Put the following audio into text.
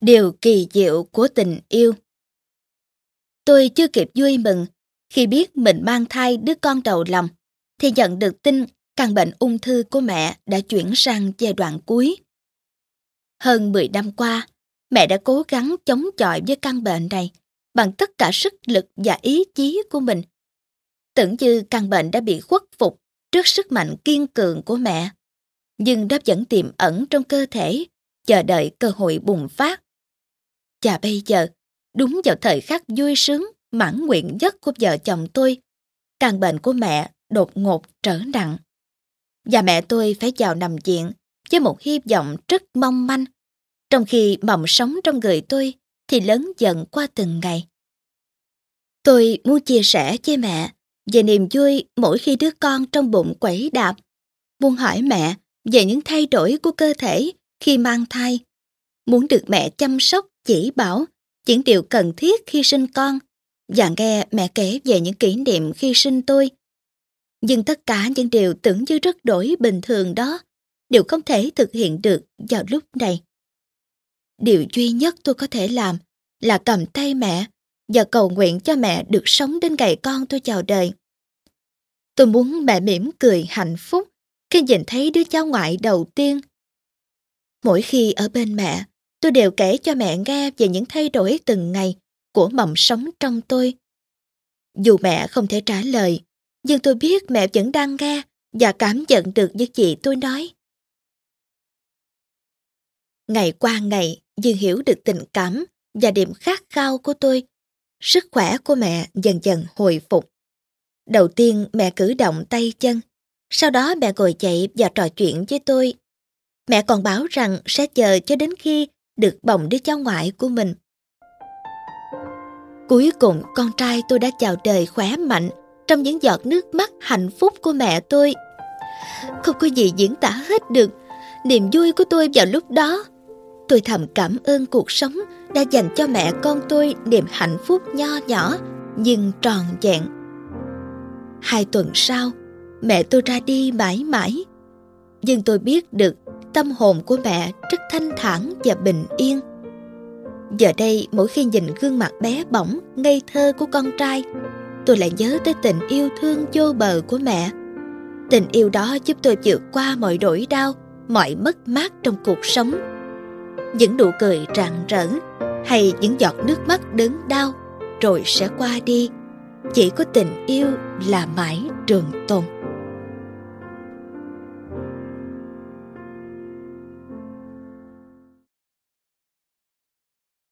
Điều kỳ diệu của tình yêu Tôi chưa kịp vui mừng khi biết mình mang thai đứa con đầu lòng thì nhận được tin căn bệnh ung thư của mẹ đã chuyển sang giai đoạn cuối. Hơn 10 năm qua, mẹ đã cố gắng chống chọi với căn bệnh này bằng tất cả sức lực và ý chí của mình. Tưởng như căn bệnh đã bị khuất phục trước sức mạnh kiên cường của mẹ, nhưng nó vẫn tiềm ẩn trong cơ thể, chờ đợi cơ hội bùng phát. Và bây giờ, đúng vào thời khắc vui sướng, mãn nguyện nhất của vợ chồng tôi, căn bệnh của mẹ đột ngột trở nặng. Và mẹ tôi phải vào nằm viện với một hy vọng rất mong manh, trong khi mầm sống trong người tôi thì lớn dần qua từng ngày. Tôi muốn chia sẻ với mẹ về niềm vui mỗi khi đứa con trong bụng quẩy đạp, muốn hỏi mẹ về những thay đổi của cơ thể khi mang thai, muốn được mẹ chăm sóc chỉ bảo những điều cần thiết khi sinh con và nghe mẹ kể về những kỷ niệm khi sinh tôi. Nhưng tất cả những điều tưởng như rất đổi bình thường đó đều không thể thực hiện được vào lúc này. Điều duy nhất tôi có thể làm là cầm tay mẹ và cầu nguyện cho mẹ được sống đến ngày con tôi chào đời. Tôi muốn mẹ mỉm cười hạnh phúc khi nhìn thấy đứa cháu ngoại đầu tiên. Mỗi khi ở bên mẹ, tôi đều kể cho mẹ nghe về những thay đổi từng ngày của mầm sống trong tôi. Dù mẹ không thể trả lời, nhưng tôi biết mẹ vẫn đang nghe và cảm nhận được những gì tôi nói. Ngày qua ngày, Dương hiểu được tình cảm và điểm khát khao của tôi. Sức khỏe của mẹ dần dần hồi phục. Đầu tiên mẹ cử động tay chân, sau đó mẹ ngồi dậy và trò chuyện với tôi. Mẹ còn bảo rằng sẽ chờ cho đến khi được bồng đứa cháu ngoại của mình. Cuối cùng con trai tôi đã chào đời khỏe mạnh trong những giọt nước mắt hạnh phúc của mẹ tôi. Không có gì diễn tả hết được niềm vui của tôi vào lúc đó. Tôi thầm cảm ơn cuộc sống đã dành cho mẹ con tôi niềm hạnh phúc nho nhỏ nhưng tròn vẹn. Hai tuần sau, mẹ tôi ra đi mãi mãi. Nhưng tôi biết được tâm hồn của mẹ rất thanh thản và bình yên. Giờ đây mỗi khi nhìn gương mặt bé bỏng, ngây thơ của con trai, tôi lại nhớ tới tình yêu thương vô bờ của mẹ. Tình yêu đó giúp tôi vượt qua mọi nỗi đau, mọi mất mát trong cuộc sống. Những nụ cười rạng rỡ hay những giọt nước mắt đớn đau rồi sẽ qua đi. Chỉ có tình yêu là mãi trường tồn.